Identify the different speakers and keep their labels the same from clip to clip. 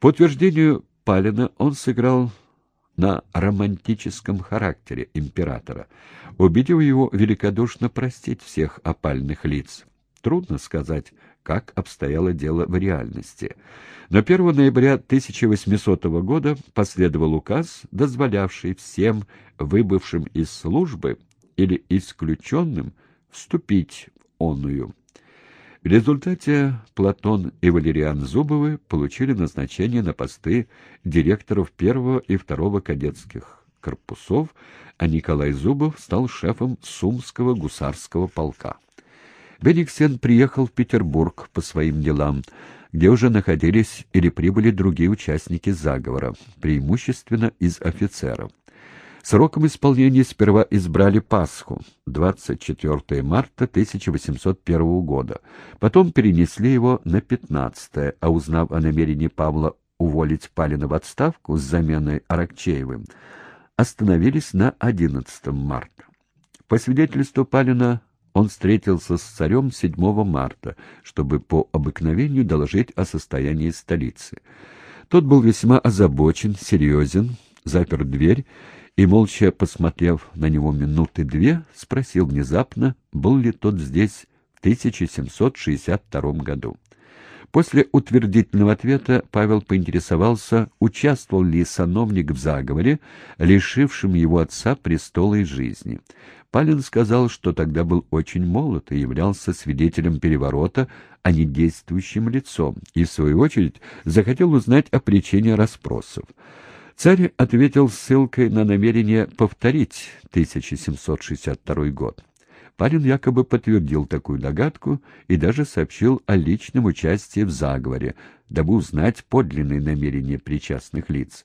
Speaker 1: По утверждению Палина он сыграл на романтическом характере императора, убедив его великодушно простить всех опальных лиц. Трудно сказать, как обстояло дело в реальности. Но 1 ноября 1800 года последовал указ, дозволявший всем выбывшим из службы или исключенным вступить в оную. В результате Платон и Валериан Зубовы получили назначение на посты директоров первого и второго кадетских корпусов, а Николай Зубов стал шефом Сумского гусарского полка. Бениксен приехал в Петербург по своим делам, где уже находились или прибыли другие участники заговора, преимущественно из офицеров. Сроком исполнения сперва избрали Пасху, 24 марта 1801 года, потом перенесли его на 15 а узнав о намерении Павла уволить Палина в отставку с заменой Аракчеевым, остановились на 11 марта. По свидетельству Палина, он встретился с царем 7 марта, чтобы по обыкновению доложить о состоянии столицы. Тот был весьма озабочен, серьезен, запер дверь и, молча посмотрев на него минуты две, спросил внезапно, был ли тот здесь в 1762 году. После утвердительного ответа Павел поинтересовался, участвовал ли сановник в заговоре, лишившем его отца престола и жизни. Палин сказал, что тогда был очень молод и являлся свидетелем переворота, а не действующим лицом, и, в свою очередь, захотел узнать о причине расспросов. Царь ответил ссылкой на намерение повторить 1762 год. Парень якобы подтвердил такую догадку и даже сообщил о личном участии в заговоре, дабы узнать подлинные намерения причастных лиц.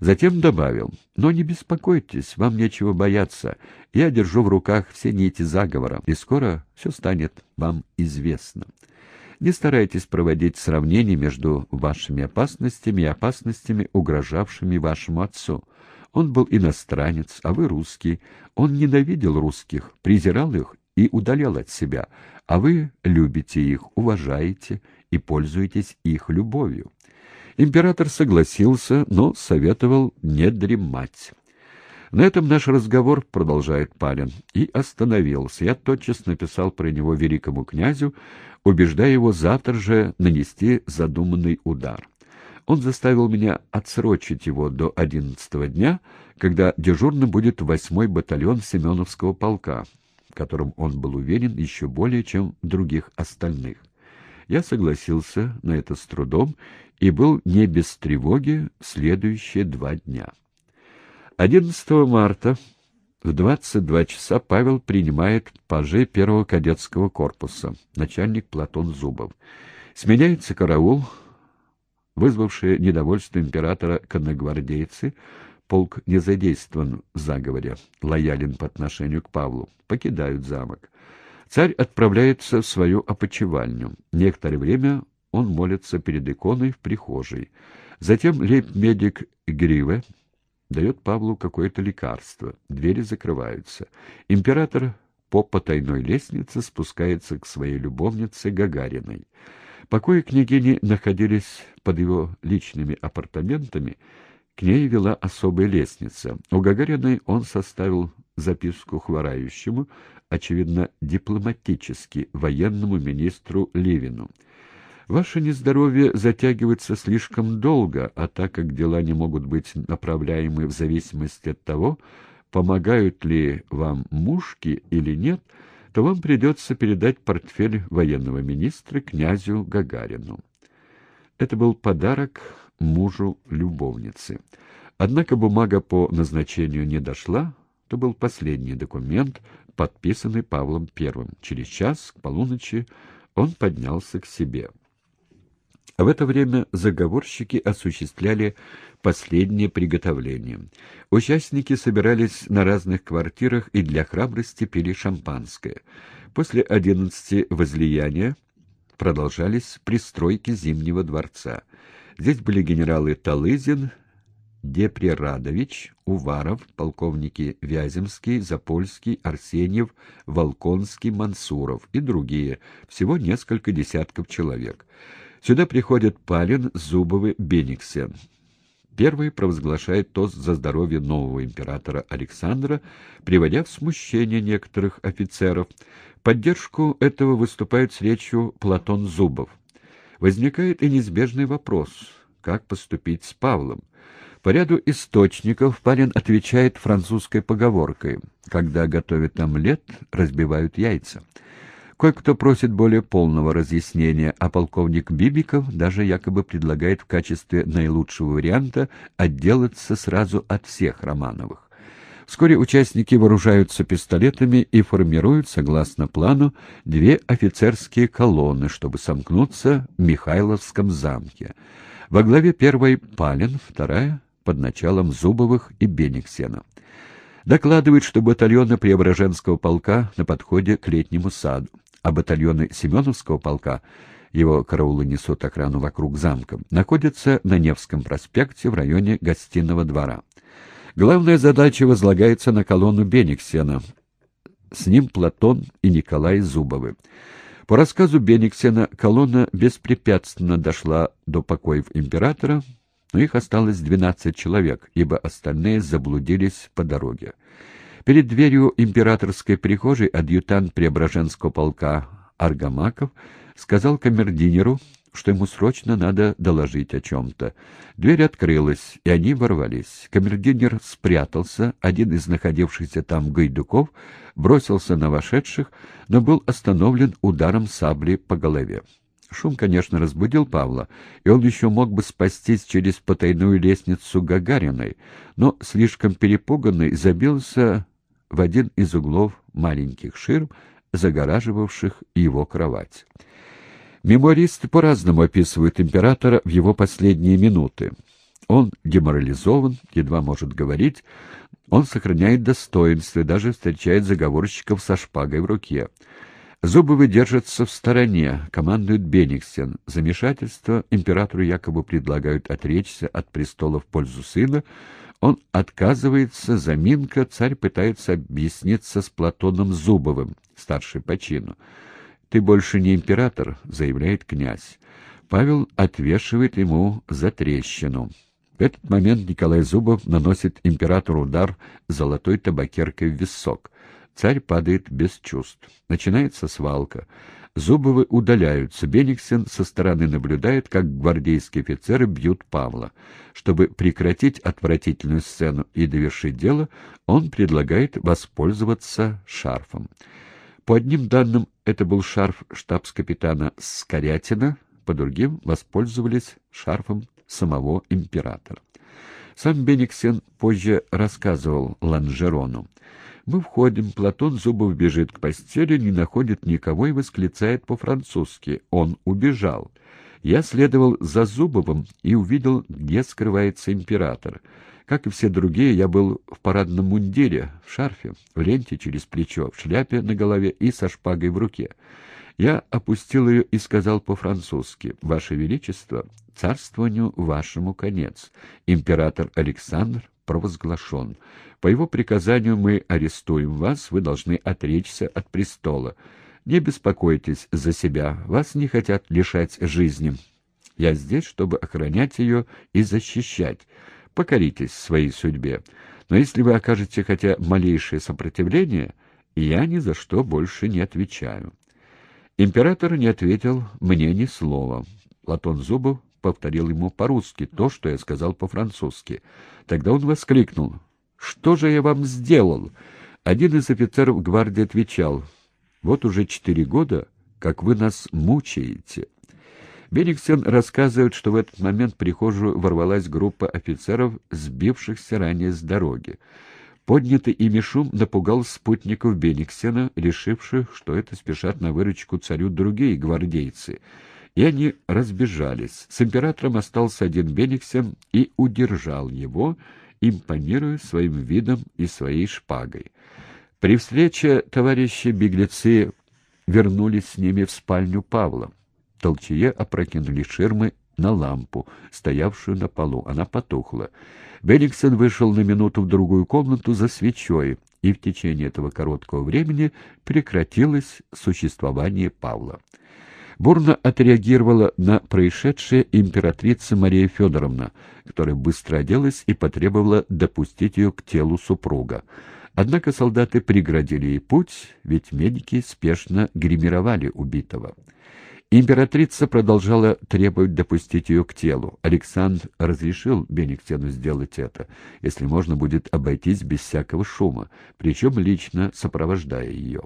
Speaker 1: Затем добавил, «Но не беспокойтесь, вам нечего бояться. Я держу в руках все нити заговора, и скоро все станет вам известно». Не старайтесь проводить сравнение между вашими опасностями и опасностями, угрожавшими вашему отцу. Он был иностранец, а вы русский. Он ненавидел русских, презирал их и удалял от себя, а вы любите их, уважаете и пользуетесь их любовью. Император согласился, но советовал не дремать. На этом наш разговор, продолжает Палин, и остановился. Я тотчас написал про него великому князю, убеждая его завтра же нанести задуманный удар. Он заставил меня отсрочить его до одиннадцатого дня, когда дежурным будет восьмой батальон Семеновского полка, в котором он был уверен еще более, чем других остальных. Я согласился на это с трудом и был не без тревоги следующие два дня. 11 марта в 22 часа Павел принимает пажей первого кадетского корпуса, начальник Платон Зубов. Сменяется караул, вызвавшие недовольство императора конногвардейцы, полк не задействован в заговоре, лоялен по отношению к Павлу, покидают замок. Царь отправляется в свою опочивальню. Некоторое время он молится перед иконой в прихожей. Затем лейб-медик Гриве дает Павлу какое-то лекарство. Двери закрываются. Император по потайной лестнице спускается к своей любовнице Гагариной. Покои княгини находились под его личными апартаментами, к ней вела особая лестница. У Гагариной он составил записку хворающему, очевидно, дипломатически, военному министру Левину. Ваше нездоровье затягивается слишком долго, а так как дела не могут быть направляемы в зависимости от того, помогают ли вам мушки или нет, то вам придется передать портфель военного министра князю Гагарину. Это был подарок мужу любовницы. Однако бумага по назначению не дошла, то был последний документ, подписанный Павлом I. Через час, к полуночи, он поднялся к себе. А в это время заговорщики осуществляли последние приготовления. Участники собирались на разных квартирах и для храбрости пили шампанское. После одиннадцати возлияния продолжались пристройки Зимнего дворца. Здесь были генералы Талызин, Деприрадович, Уваров, полковники Вяземский, Запольский, Арсеньев, Волконский, Мансуров и другие, всего несколько десятков человек. Сюда приходят Палин, Зубовы, Бениксен. Первый провозглашает тост за здоровье нового императора Александра, приводя в смущение некоторых офицеров. Поддержку этого выступает с речью Платон Зубов. Возникает и неизбежный вопрос, как поступить с Павлом. По ряду источников Палин отвечает французской поговоркой «Когда готовят омлет, разбивают яйца». Кое-кто просит более полного разъяснения, а полковник Бибиков даже якобы предлагает в качестве наилучшего варианта отделаться сразу от всех Романовых. Вскоре участники вооружаются пистолетами и формируют, согласно плану, две офицерские колонны, чтобы сомкнуться в Михайловском замке. Во главе первой Палин, вторая — под началом Зубовых и Бениксена. Докладывает, что батальоны Преображенского полка на подходе к летнему саду а батальоны Семеновского полка, его караулы несут охрану вокруг замка, находятся на Невском проспекте в районе гостиного двора. Главная задача возлагается на колонну Бениксена. С ним Платон и Николай Зубовы. По рассказу Бениксена, колонна беспрепятственно дошла до покоев императора, но их осталось 12 человек, ибо остальные заблудились по дороге. Перед дверью императорской прихожей адъютант Преображенского полка Аргамаков сказал камердинеру, что ему срочно надо доложить о чем-то. Дверь открылась, и они ворвались. Камердинер спрятался, один из находившихся там гайдуков бросился на вошедших, но был остановлен ударом сабли по голове. Шум, конечно, разбудил Павла, и он еще мог бы спастись через потайную лестницу Гагариной, но, слишком перепуганный, забился в один из углов маленьких ширм, загораживавших его кровать. Мемуаристы по-разному описывают императора в его последние минуты. Он деморализован, едва может говорить, он сохраняет достоинство и даже встречает заговорщиков со шпагой в руке. Зубовы держатся в стороне, командует Бениксен. Замешательство императору якобы предлагают отречься от престола в пользу сына, он отказывается, заминка, царь пытается объясниться с Платоном Зубовым, старший по чину. «Ты больше не император», — заявляет князь. Павел отвешивает ему за трещину. В этот момент Николай Зубов наносит императору удар золотой табакеркой в висок. Царь падает без чувств. Начинается свалка. Зубовы удаляются. Бениксен со стороны наблюдает, как гвардейские офицеры бьют Павла. Чтобы прекратить отвратительную сцену и довершить дело, он предлагает воспользоваться шарфом. По одним данным, это был шарф штабс-капитана Скорятина, по другим воспользовались шарфом самого императора. Сам Бениксен позже рассказывал Ланжерону. Мы входим, Платон Зубов бежит к постели, не находит никого и восклицает по-французски. Он убежал. Я следовал за Зубовым и увидел, где скрывается император. Как и все другие, я был в парадном мундире, в шарфе, в ленте через плечо, в шляпе на голове и со шпагой в руке. Я опустил ее и сказал по-французски, «Ваше Величество, царствованию вашему конец. Император Александр провозглашен. По его приказанию мы арестуем вас, вы должны отречься от престола. Не беспокойтесь за себя, вас не хотят лишать жизни. Я здесь, чтобы охранять ее и защищать. Покоритесь своей судьбе. Но если вы окажете хотя малейшее сопротивление, я ни за что больше не отвечаю». Император не ответил мне ни слова. Платон Зубов повторил ему по-русски то, что я сказал по-французски. Тогда он воскликнул. «Что же я вам сделал?» Один из офицеров гвардии отвечал. «Вот уже четыре года, как вы нас мучаете». Бениксен рассказывает, что в этот момент в прихожую ворвалась группа офицеров, сбившихся ранее с дороги. Поднятый ими шум напугал спутников Бениксена, решивших, что это спешат на выручку царю другие гвардейцы — и они разбежались. С императором остался один Бениксен и удержал его, импонируя своим видом и своей шпагой. При встрече товарищи-беглецы вернулись с ними в спальню Павла. Толчье опрокинули ширмы на лампу, стоявшую на полу. Она потухла. Бениксен вышел на минуту в другую комнату за свечой, и в течение этого короткого времени прекратилось существование Павла. Бурно отреагировала на происшедшее императрица Мария Федоровна, которая быстро оделась и потребовала допустить ее к телу супруга. Однако солдаты преградили ей путь, ведь медики спешно гримировали убитого. Императрица продолжала требовать допустить ее к телу. Александр разрешил Бениксену сделать это, если можно будет обойтись без всякого шума, причем лично сопровождая ее.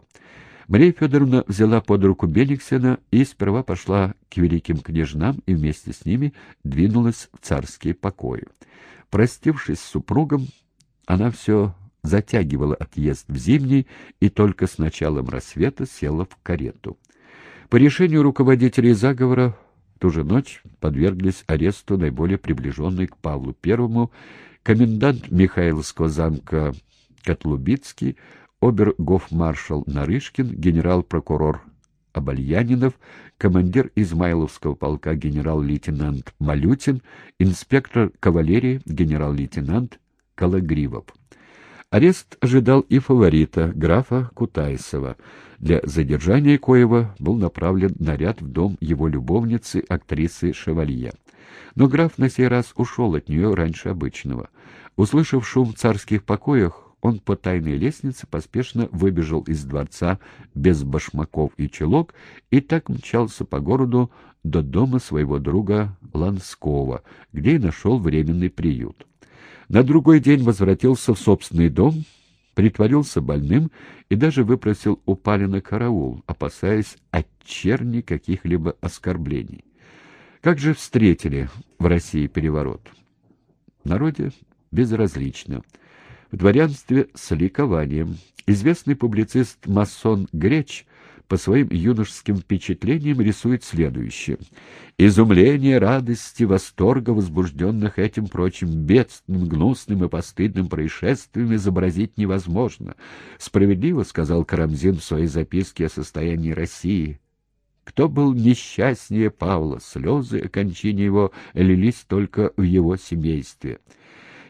Speaker 1: Мария Федоровна взяла под руку Бениксена и сперва пошла к великим княжнам и вместе с ними двинулась в царские покои. Простившись с супругом, она все затягивала отъезд в зимний и только с началом рассвета села в карету. По решению руководителей заговора в ту же ночь подверглись аресту наиболее приближенные к Павлу I комендант Михайловского замка Котлубицкий, обер-гофмаршал Нарышкин, генерал-прокурор Абальянинов, командир Измайловского полка генерал-лейтенант Малютин, инспектор кавалерии генерал-лейтенант Калагривов. Арест ожидал и фаворита, графа Кутайсова. Для задержания Коева был направлен наряд в дом его любовницы, актрисы Шевалье. Но граф на сей раз ушел от нее раньше обычного. Услышав шум в царских покоях, он по тайной лестнице поспешно выбежал из дворца без башмаков и чулок и так мчался по городу до дома своего друга Ланского, где и нашел временный приют. На другой день возвратился в собственный дом, притворился больным и даже выпросил у Палина караул, опасаясь от черни каких-либо оскорблений. Как же встретили в России переворот? В народе безразлично в дворянстве с ликованием. Известный публицист-масон Греч по своим юношеским впечатлениям рисует следующее. Изумление, радости, восторга, возбужденных этим прочим бедственным, гнусным и постыдным происшествием, изобразить невозможно. Справедливо сказал Карамзин в своей записке о состоянии России. Кто был несчастнее Павла? Слезы о кончине его лились только в его семействе.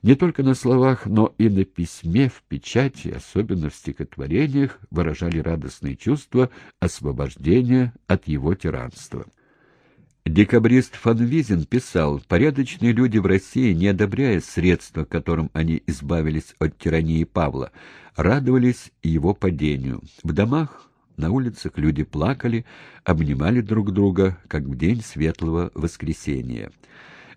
Speaker 1: Не только на словах, но и на письме, в печати, особенно в стихотворениях, выражали радостные чувства освобождения от его тиранства. Декабрист Фанвизин писал, порядочные люди в России, не одобряя средства, которым они избавились от тирании Павла, радовались его падению. В домах, на улицах люди плакали, обнимали друг друга, как в день светлого воскресения.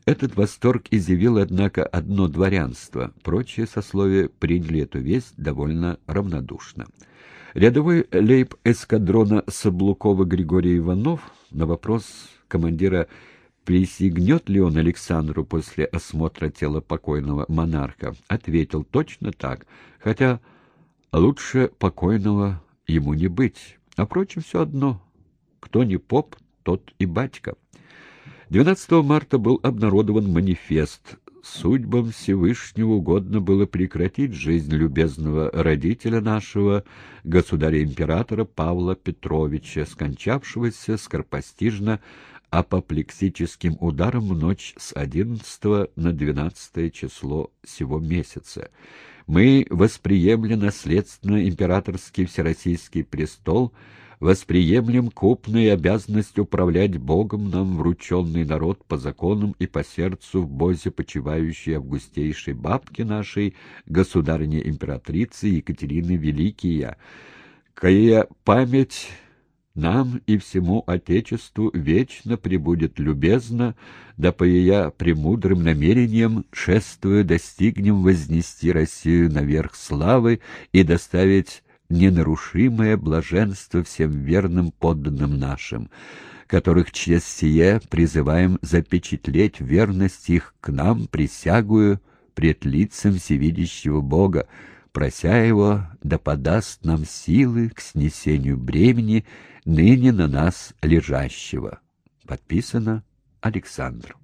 Speaker 1: Этот восторг изъявил, однако, одно дворянство. Прочие сословия приняли эту весть довольно равнодушно. Рядовой лейб-эскадрона Саблукова Григорий Иванов на вопрос командира присягнет ли он Александру после осмотра тела покойного монарха, ответил точно так, хотя лучше покойного ему не быть. А впрочем, все одно. Кто не поп, тот и батька. 12 марта был обнародован манифест. Судьбам Всевышнего угодно было прекратить жизнь любезного родителя нашего, государя-императора Павла Петровича, скончавшегося скоропостижно апоплексическим ударом в ночь с 11 на 12 число сего месяца. Мы восприемли наследственно императорский всероссийский престол — восприемлем купную обязанность управлять Богом нам врученный народ по законам и по сердцу в бозе почивающей августейшей бабки нашей, государыне императрицы Екатерины Великия, кая память нам и всему Отечеству вечно пребудет любезно, да по ее премудрым намерениям, шествуя, достигнем вознести Россию наверх славы и доставить ненарушимое блаженство всем верным подданным нашим, которых через сие призываем запечатлеть верность их к нам, присягую пред лицем всевидящего Бога, прося его да подаст нам силы к снесению бремени ныне на нас лежащего. Подписано Александр.